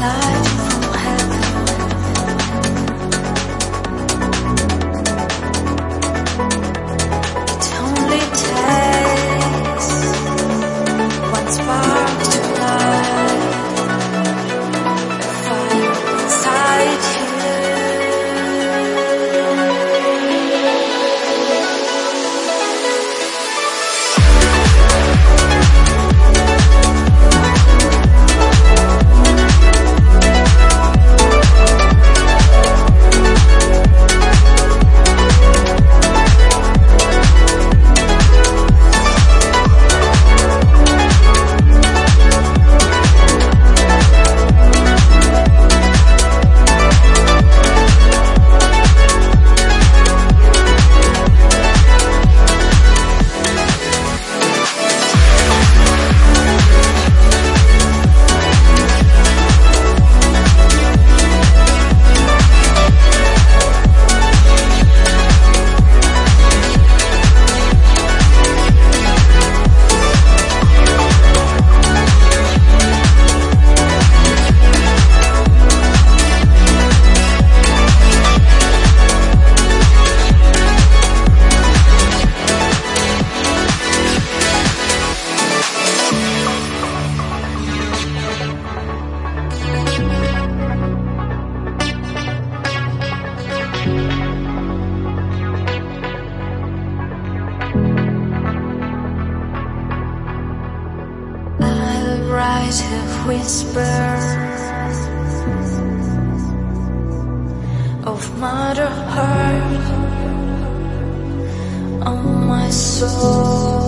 light I'll write a whisper of mother heart on my soul.